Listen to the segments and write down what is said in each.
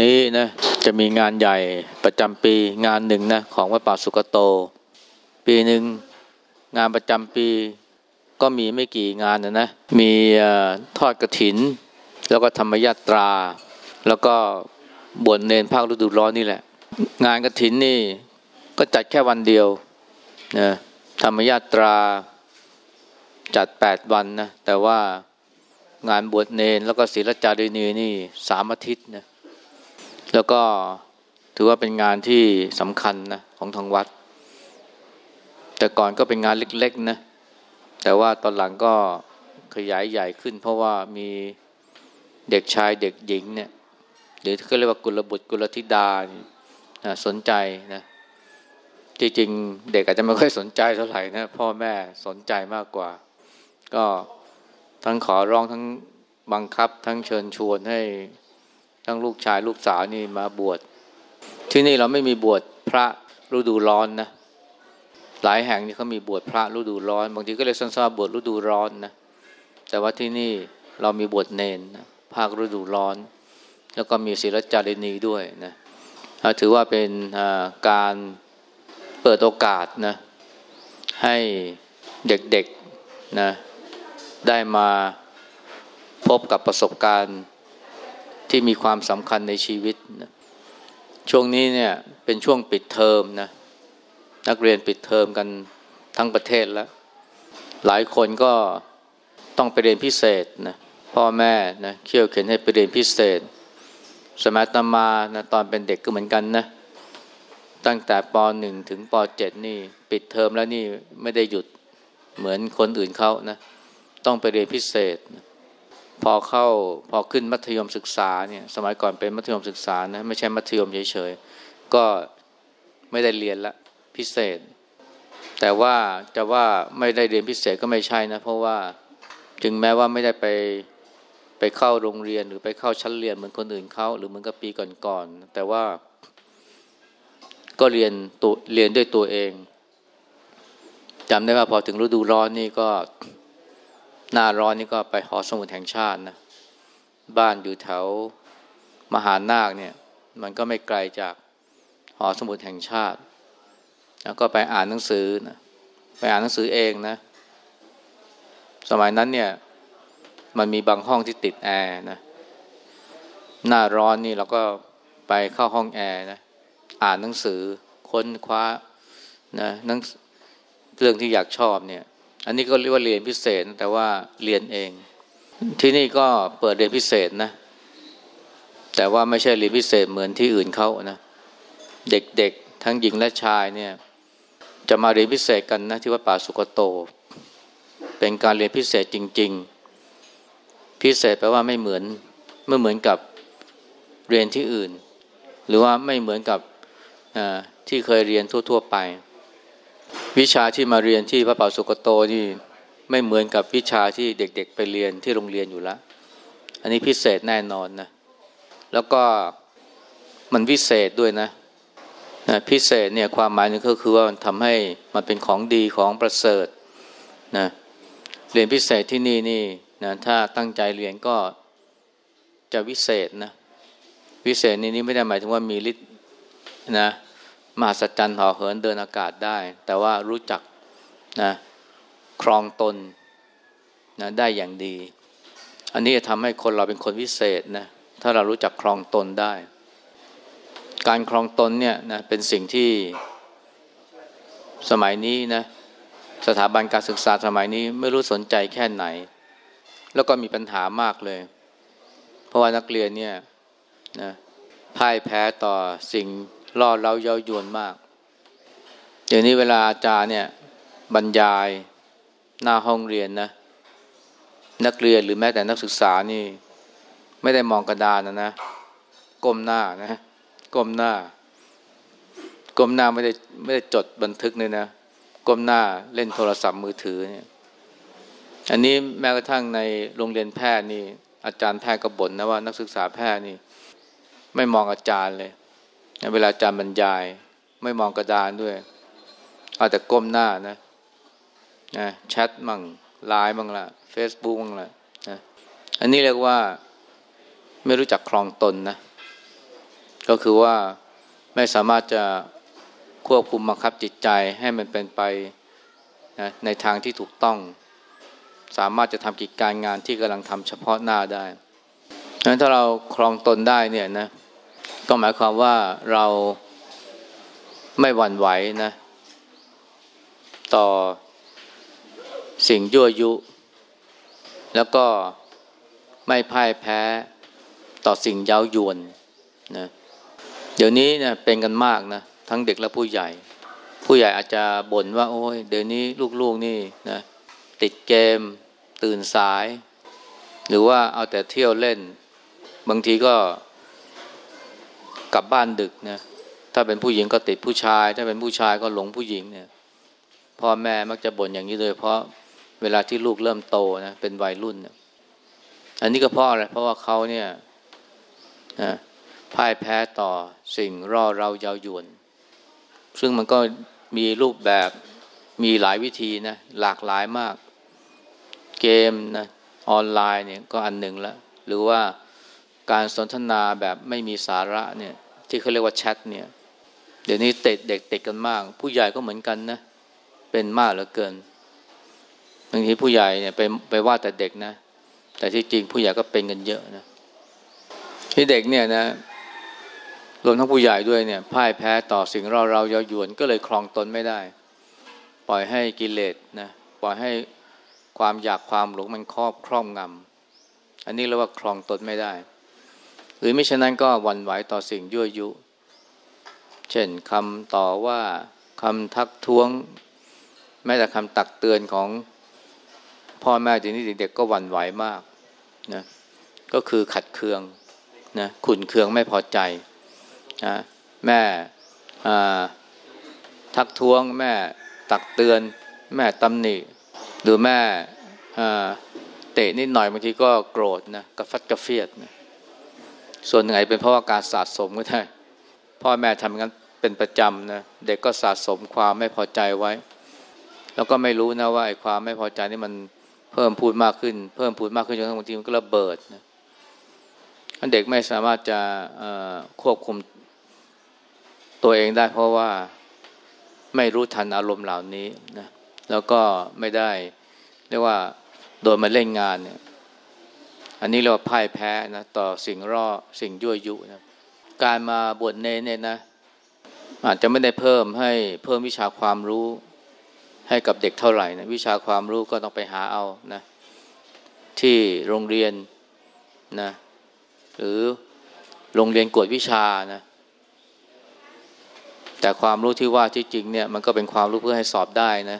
นนี้นะจะมีงานใหญ่ประจำปีงานหนึ่งนะของวัดป่าสุกโต ปีหนึ่งงานประจำปีก็มีไม่กี่งานนะนะมีทอดกระถิน แล้วก็ธรรมยาตรา แล้วก็บวชเนนภาคฤดูร้อนนี่แหละ งานกระถินนี่ก็จัดแค่วันเดียวนะธรรมยาตราจัดแปดวันนะแต่ว่างานบวชเนนแล้วก็ศีลจารีนีนี่สามอาทิตย์นะ แล้วก็ถือว่าเป็นงานที่สำคัญนะของทางวัด แต่ก่อนก็เป็นงานเล็กๆนะแต่ว่าตอนหลังก็ขยายใหญ่ขึ้น เพราะว่ามีเด็กชายเด็กหญิงเนี่ยหรือเขาเรียกว่ากุลบุตรกุลธิดานะสนใจนะจริงๆเด็กอาจจะไม่ค่อยสนใจเท่าไหร่นะพ่อแม่สนใจมากกว่า ก็ทั้งขอร้องทั้งบังคับทั้งเชิญชวนให้ ทั้งลูกชายลูกสาวนี่มาบวช ที่นี่เราไม่มีบวชพระฤดูร้อนนะ หลายแห่งนี่เขามีบวชพระฤดูร้อน บางทีก็เลยสั้นๆบวชฤดูร้อนนะ แต่ว่าที่นี่เรามีบวชเนนนะภาคฤดูร้อน แล้วก็มีศิลจารินีด้วยนะถือว่าเป็นการเปิดโอกาสนะให้เด็กๆนะได้มาพบกับประสบการณ์ ที่มีความสำคัญในชีวิตนะช่วงนี้เนี่ยเป็นช่วงปิดเทอมนะนักเรียนปิดเทอมกันทั้งประเทศแล้ว หลายคนก็ต้องไปเรียนพิเศษนะพ่อแม่นะเคี่ยวเข็นให้ไปเรียนพิเศษ สมัยตมานะตอนเป็นเด็กก็เหมือนกันนะตั้งแต่ป .1 ถึงป .7 นี่ปิดเทอมแล้วนี่ไม่ได้หยุดเหมือนคนอื่นเขานะต้องไปเรียนพิเศษนะ พอเข้าพอขึ้นมัธยมศึกษาเนี่ยสมัยก่อนเป็นมัธยมศึกษานะไม่ใช่มัธยมเฉยๆก็ไม่ได้เรียนละพิเศษ แต่ว่าจะว่าไม่ได้เรียนพิเศษก็ไม่ใช่นะ เพราะว่าถึงแม้ว่าไม่ได้ไปไปเข้าโรงเรียนหรือไปเข้าชั้นเรียนเหมือนคนอื่นเขาหรือเหมือนกับปีก่อนๆแต่ว่าก็เรียนตัวเรียนด้วยตัวเองจำได้ว่าพอถึงฤดูร้อนนี่ก็ หน้าร้อนนี่ก็ไปหอสมุดแห่งชาตินะ บ้านอยู่แถวมหานาคเนี่ย มันก็ไม่ไกลจากหอสมุดแห่งชาติ แล้วก็ไปอ่านหนังสือนะไปอ่านหนังสือเองนะ สมัยนั้นเนี่ย มันมีบางห้องที่ติดแอร์นะ หน้าร้อนนี่เราก็ไปเข้าห้องแอร์นะ อ่านหนังสือค้นคว้านะนังเรื่องที่อยากชอบเนี่ย อันนี้ก็เรียกว่าเรียนพิเศษ แต่ว่าเรียนเอง ที่นี่ก็เปิดเรียนพิเศษนะ แต่ว่าไม่ใช่เรียนพิเศษเหมือนที่อื่นเขานะ เด็กๆ ทั้งหญิงและชายเนี่ย จะมาเรียนพิเศษกันนะที่วัดป่าสุกโต เป็นการเรียนพิเศษจริง ๆ พิเศษแปลว่าไม่เหมือนไม่เหมือนกับเรียนที่อื่น หรือว่าไม่เหมือนกับที่เคยเรียนทั่ว ๆ ไป วิชาที่มาเรียนที่พระป่าสุกโตนี่ไม่เหมือนกับวิชาที่เด็กๆ ไปเรียนที่โรงเรียนอยู่แล้วอันนี้พิเศษแน่นอนนะ แล้วก็มันวิเศษด้วยนะนะพิเศษเนี่ยความหมายนึงก็คือว่ามันทำให้มันเป็นของดีของประเสริฐนะเรียนพิเศษที่นี่นี่นะถ้าตั้งใจเรียนก็จะวิเศษนะ วิเศษนี้นี่ไม่ได้หมายถึงว่ามีฤทธิ์นะ มหัศจรรย์ห่อเหินเดินอากาศได้ แต่ว่ารู้จักนะครองตนนะได้อย่างดี อันนี้จะทำให้คนเราเป็นคนวิเศษนะถ้าเรารู้จักครองตนได้ การครองตนเนี่ยนะเป็นสิ่งที่สมัยนี้นะสถาบันการศึกษาสมัยนี้ไม่รู้สนใจแค่ไหน แล้วก็มีปัญหามากเลย เพราะว่านักเรียนเนี่ยนะพ่ายแพ้ต่อสิ่ง ล่อเราเย้ายวนมากเดี๋ยวนี้เวลาอาจารย์เนี่ยบรรยายหน้าห้องเรียนนะ นักเรียนหรือแม้แต่นักศึกษานี่ ไม่ได้มองกระดานนะนะก้มหน้านะก้มหน้าก้มหน้าไม่ได้ไม่ได้จดบันทึกเลยนะก้มหน้าเล่นโทรศัพท์มือถือเนี่ย อันนี้แม้กระทั่งในโรงเรียนแพทย์นี่ อาจารย์แพทย์ก็บ่นนะว่า นักศึกษาแพทย์นี่ ไม่มองอาจารย์เลย เวลาจำบรรยาย ไม่มองกระดานด้วย เอาแต่ก้มหน้านะนะแชทมั่งไลน์มั่งละเฟซบุ๊กมั่งละนะอันนี้เรียกว่าไม่รู้จักคลองตนนะ ก็คือว่าไม่สามารถจะควบคุมบังคับจิตใจให้มันเป็นไปนะในทางที่ถูกต้อง สามารถจะทำกิจการงานที่กำลังทำเฉพาะหน้าได้ดังนั้นถ้าเราครองตนได้เนี่ยนะ ก็หมายความว่าเราไม่หวั่นไหวนะ ต่อสิ่งยั่วยุ แล้วก็ไม่พ่ายแพ้ต่อสิ่งเย้ายวนนะเดี๋ยวนี้เนี่ยเป็นกันมากนะ ทั้งเด็กและผู้ใหญ่ ผู้ใหญ่อาจจะบ่นว่า โอ้ยเดี๋ยวนี้ลูกๆนี่นะติดเกม ตื่นสาย หรือว่าเอาแต่เที่ยวเล่น บางทีก็ กลับบ้านดึกนะถ้าเป็นผู้หญิงก็ติดผู้ชาย ถ้าเป็นผู้ชายก็หลงผู้หญิงเนี่ยพ่อแม่มักจะบ่นอย่างนี้เลยเพราะเวลาที่ลูกเริ่มโตนะเป็นวัยรุ่นนะอันนี้ก็เพราะอะไรเพราะว่าเขาเนี่ยนะพ่ายแพ้ต่อสิ่งร่อเราเยาวยวน ซึ่งมันก็มีรูปแบบมีหลายวิธีนะหลากหลายมาก เกมนะออนไลน์เนี่ยก็อันหนึ่งละหรือว่า การสนทนาแบบไม่มีสาระเนี่ย ที่เขาเรียกว่าแชทเนี่ย เดี๋ยวนี้เด็กเด็กติดกันมาก ผู้ใหญ่ก็เหมือนกันนะ เป็นมากเหลือเกินบางทีผู้ใหญ่เนี่ยไปไปว่าแต่เด็กนะ แต่ที่จริงผู้ใหญ่ก็เป็นกันเยอะนะที่เด็กเนี่ยนะรวมทั้งผู้ใหญ่ด้วยเนี่ยพ่ายแพ้ต่อสิ่งเราเราเยายวนก็เลยครองตนไม่ได้ ปล่อยให้กิเลสนะปล่อยให้ความอยากความหลงมันครอบครอบงำอันนี้เรียกว่าครองตนไม่ได้ หรือไม่ฉะนั้นก็วันไหวต่อสิ่งยั่วยุ เช่นคำต่อว่าคำทักท้วง แม้แต่คำตักเตือนของพ่อแม่ทีนี้เด็กก็หวั่นไหวมากนะก็คือขัดเคืองนะขุนเคืองไม่พอใจนะแม่ทักท้วง แม่ตักเตือน แม่ตำหนิหรือแม่เตะนิดหน่อยบางทีก็โกรธนะกระฟัดกระเฟียดนะ ส่วนหนึ่งเป็นเพราะว่าการสะสมก็ได้พ่อแม่ทำงั้นเป็นประจำนะเด็กก็สะสมความไม่พอใจไว้ แล้วก็ไม่รู้นะว่าไอ้ความไม่พอใจนี่มันเพิ่มพูดมากขึ้น เพิ่มพูดมากขึ้นจนบางทีมันก็ระเบิดนะเด็กไม่สามารถจะควบคุมตัวเองได้เพราะว่าไม่รู้ทันอารมณ์เหล่านี้นะแล้วก็ไม่ได้เรียกว่าโดนมาเล่นงานเนี่ย อันนี้เรียกว่าพ่ายแพ้นะต่อสิ่งร่อสิ่งยั่วยุนะการมาบวชเนเนี่ยนะ อาจจะไม่ได้เพิ่มให้เพิ่มวิชาความรู้ให้กับเด็กเท่าไหร่นะวิชาความรู้ก็ต้องไปหาเอานะที่โรงเรียนนะหรือโรงเรียนกวดวิชานะแต่ความรู้ที่ว่าที่จริงเนี่ยมันก็เป็นความรู้เพื่อให้สอบได้นะ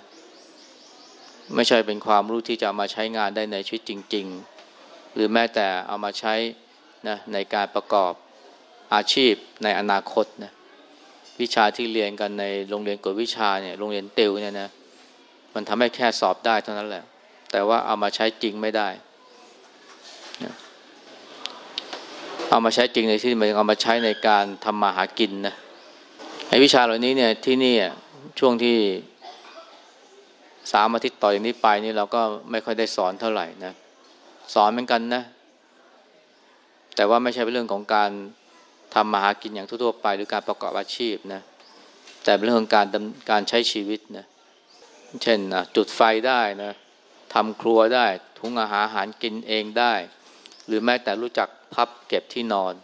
ไม่ใช่เป็นความรู้ที่จะมาใช้งานได้ในชีวิตจริง ๆ หรือแม้แต่เอามาใช้นะในการประกอบอาชีพในอนาคตนะวิชาที่เรียนกันในโรงเรียนกวดวิชาเนี่ยโรงเรียนเติวเนี่ยนะมันทำให้แค่สอบได้เท่านั้นแหละ แต่ว่าเอามาใช้จริงไม่ได้ เอามาใช้จริงในที่มันเอามาใช้ในการทำมาหากินนะไอ้วิชาเหล่านี้เนี่ยที่นี่ช่วงที่สามอาทิตย์ต่ออย่างนี้ไปนี่เราก็ไม่ค่อยได้สอนเท่าไหร่นะ สอนเหมือนกันนะ แต่ว่าไม่ใช่เป็นเรื่องของการทำมาหากินอย่างทั่วๆไป หรือการประกอบอาชีพนะแต่เป็นเรื่องของการการใช้ชีวิตนะเช่นจุดไฟได้นะทำครัวได้ ทุงอาหารอาหารกินเองได้ หรือแม้แต่รู้จักพับเก็บที่นอน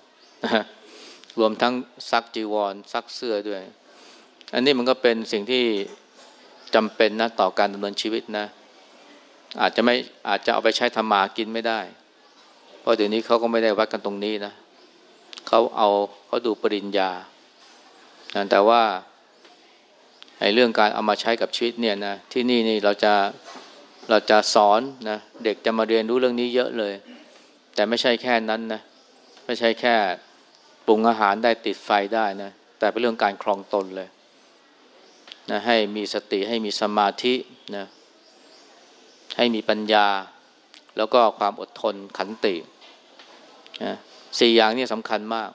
รวมทั้งซักจีวรซักเสื้อด้วย อันนี้มันก็เป็นสิ่งที่จำเป็นนะต่อการดำเนินชีวิตนะ อาจจะไม่อาจจะเอาไปใช้ทำมากินไม่ได้ เพราะเดี๋ยวนี้เขาก็ไม่ได้วัดกันตรงนี้นะเขาเอาเขาดูปริญญา แต่ว่าไอ้เรื่องการเอามาใช้กับชีวิตเนี่ยนะที่นี่นี่เราจะเราจะสอนนะเด็กจะมาเรียนรู้เรื่องนี้เยอะเลย แต่ไม่ใช่แค่นั้นนะไม่ใช่แค่ปรุงอาหารได้ติดไฟได้นะแต่เป็นเรื่องการครองตนเลยนะให้มีสติให้มีสมาธินะ ให้มีปัญญา แล้วก็ความอดทนขันตินะสี่อย่างนี้สำคัญมาก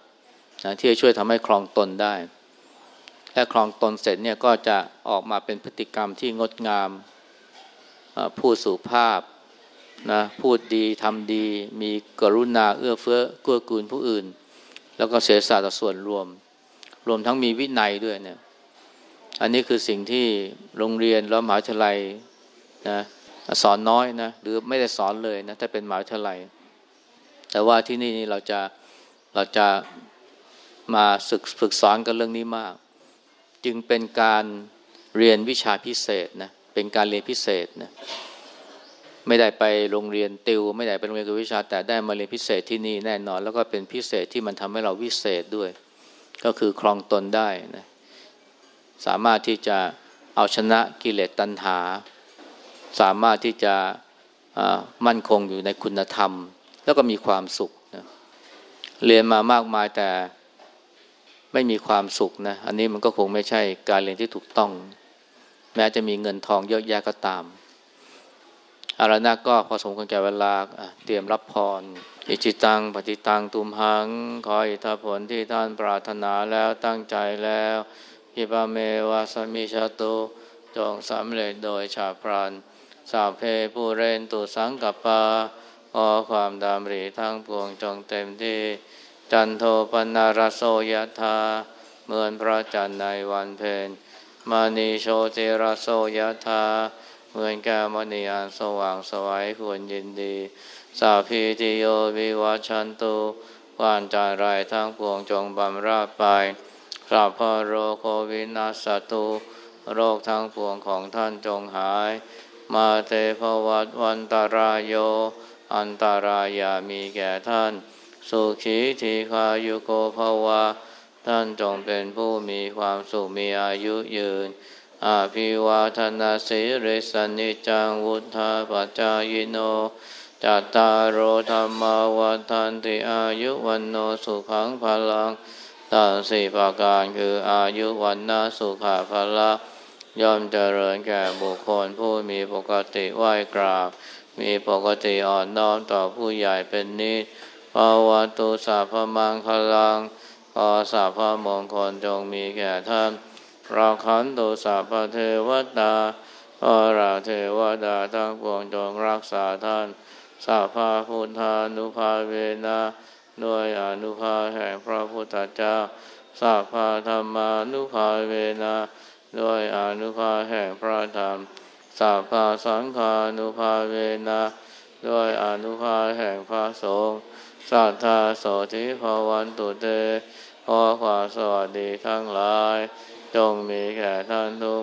นะที่จะช่วยทำให้ครองตนได้ และครองตนเสร็จเนี่ยก็จะออกมาเป็นพฤติกรรมที่งดงามพูดสุภาพนะพูดดีทำดี มีกรุณาเอื้อเฟื้อเกื้อกูลผู้อื่น แล้วก็เสียสละต่อส่วนรวม รวมทั้งมีวินัยด้วยเนี่ยอันนี้คือสิ่งที่โรงเรียนแล้วมหาวิทยาลัยนะ สอนน้อยนะหรือไม่ได้สอนเลยนะถ้าเป็นมหาวิทยาลัย แต่ว่าที่นี่นี่เราจะเราจะมาศึกฝึกสอนกันเรื่องนี้มาก จึงเป็นการเรียนวิชาพิเศษนะเป็นการเรียนพิเศษนะไม่ได้ไปโรงเรียนติว ไม่ได้ไปโรงเรียนวิชา แต่ได้มาเรียนพิเศษที่นี่แน่นอน แล้วก็เป็นพิเศษที่มันทำให้เราวิเศษด้วย ก็คือครองตนได้นะสามารถที่จะเอาชนะกิเลสตัณหา สามารถที่จะมั่นคงอยู่ในคุณธรรม แล้วก็มีความสุขนะเรียนมามากมายแต่ไม่มีความสุขนะอันนี้มันก็คงไม่ใช่การเรียนที่ถูกต้อง แม้จะมีเงินทองเยอะแยะก็ตามอารานะก็พอสมควรแก่เวลาเตรียมรับพร อิจิตังปฏิตังตุมหัง ขออิทธผลที่ท่านปรารถนาแล้วตั้งใจแล้วพิบาเมวาสมิชาตุจงสำเร็จโดยชาพราน สาเพผู้เรนตุสังกัปปาขอความดำริทั้งปวงจงเต็มที่ จันโทปนารโสยธาเหมือนพระจันทร์ในวันเพ็ญมานีโชติรโสยธาเหมือนแก้วมณีอันสว่างสวัยควรยินดี สาพีติโยวิวัชันตุวานจารายทั้งปวงจงบำราดไปสัพพโรโควินาสตุ โรคทั้งปวงของท่านจงหาย มาเตภวัตวันตารายโย อันตารายามีแก่ท่าน สุขีทีคายุโกภวะ ท่านจงเป็นผู้มีความสุขมีอายุยืน อาภิวาทนาสิริสนิจังวุธาปัจจายโนจัตตารโอธรรมวัฏันติอายุวันโนสุขังพลังตั้งสี่ประการคืออายุวันนาสุขาพละ ย่อมเจริญแก่บุคคลผู้มีปกติไหวกราบ มีปกติอ่อนน้อมต่อผู้ใหญ่เป็นนิสภาวตุสัพมังคลังขอสัพมงคลจงมีแก่ท่านราขันตุสัพเทวตาขอราเทวดาทั้งปวงจงรักษาท่านสัพาพุทธานุภาเวนะด้วยอนุภาแห่งพระพุทธเจ้าสัพพาธรรมานุภาเวนะ ด้วยอนุภาแห่งพระธรรมสัพพาสังฆานุภาเวนะด้วยอนุภาแห่งพระสงฆ์สัทธาโสธิภวันตุเตขอความสวัสดีทั้งหลาย จงมีแก่ท่านทุ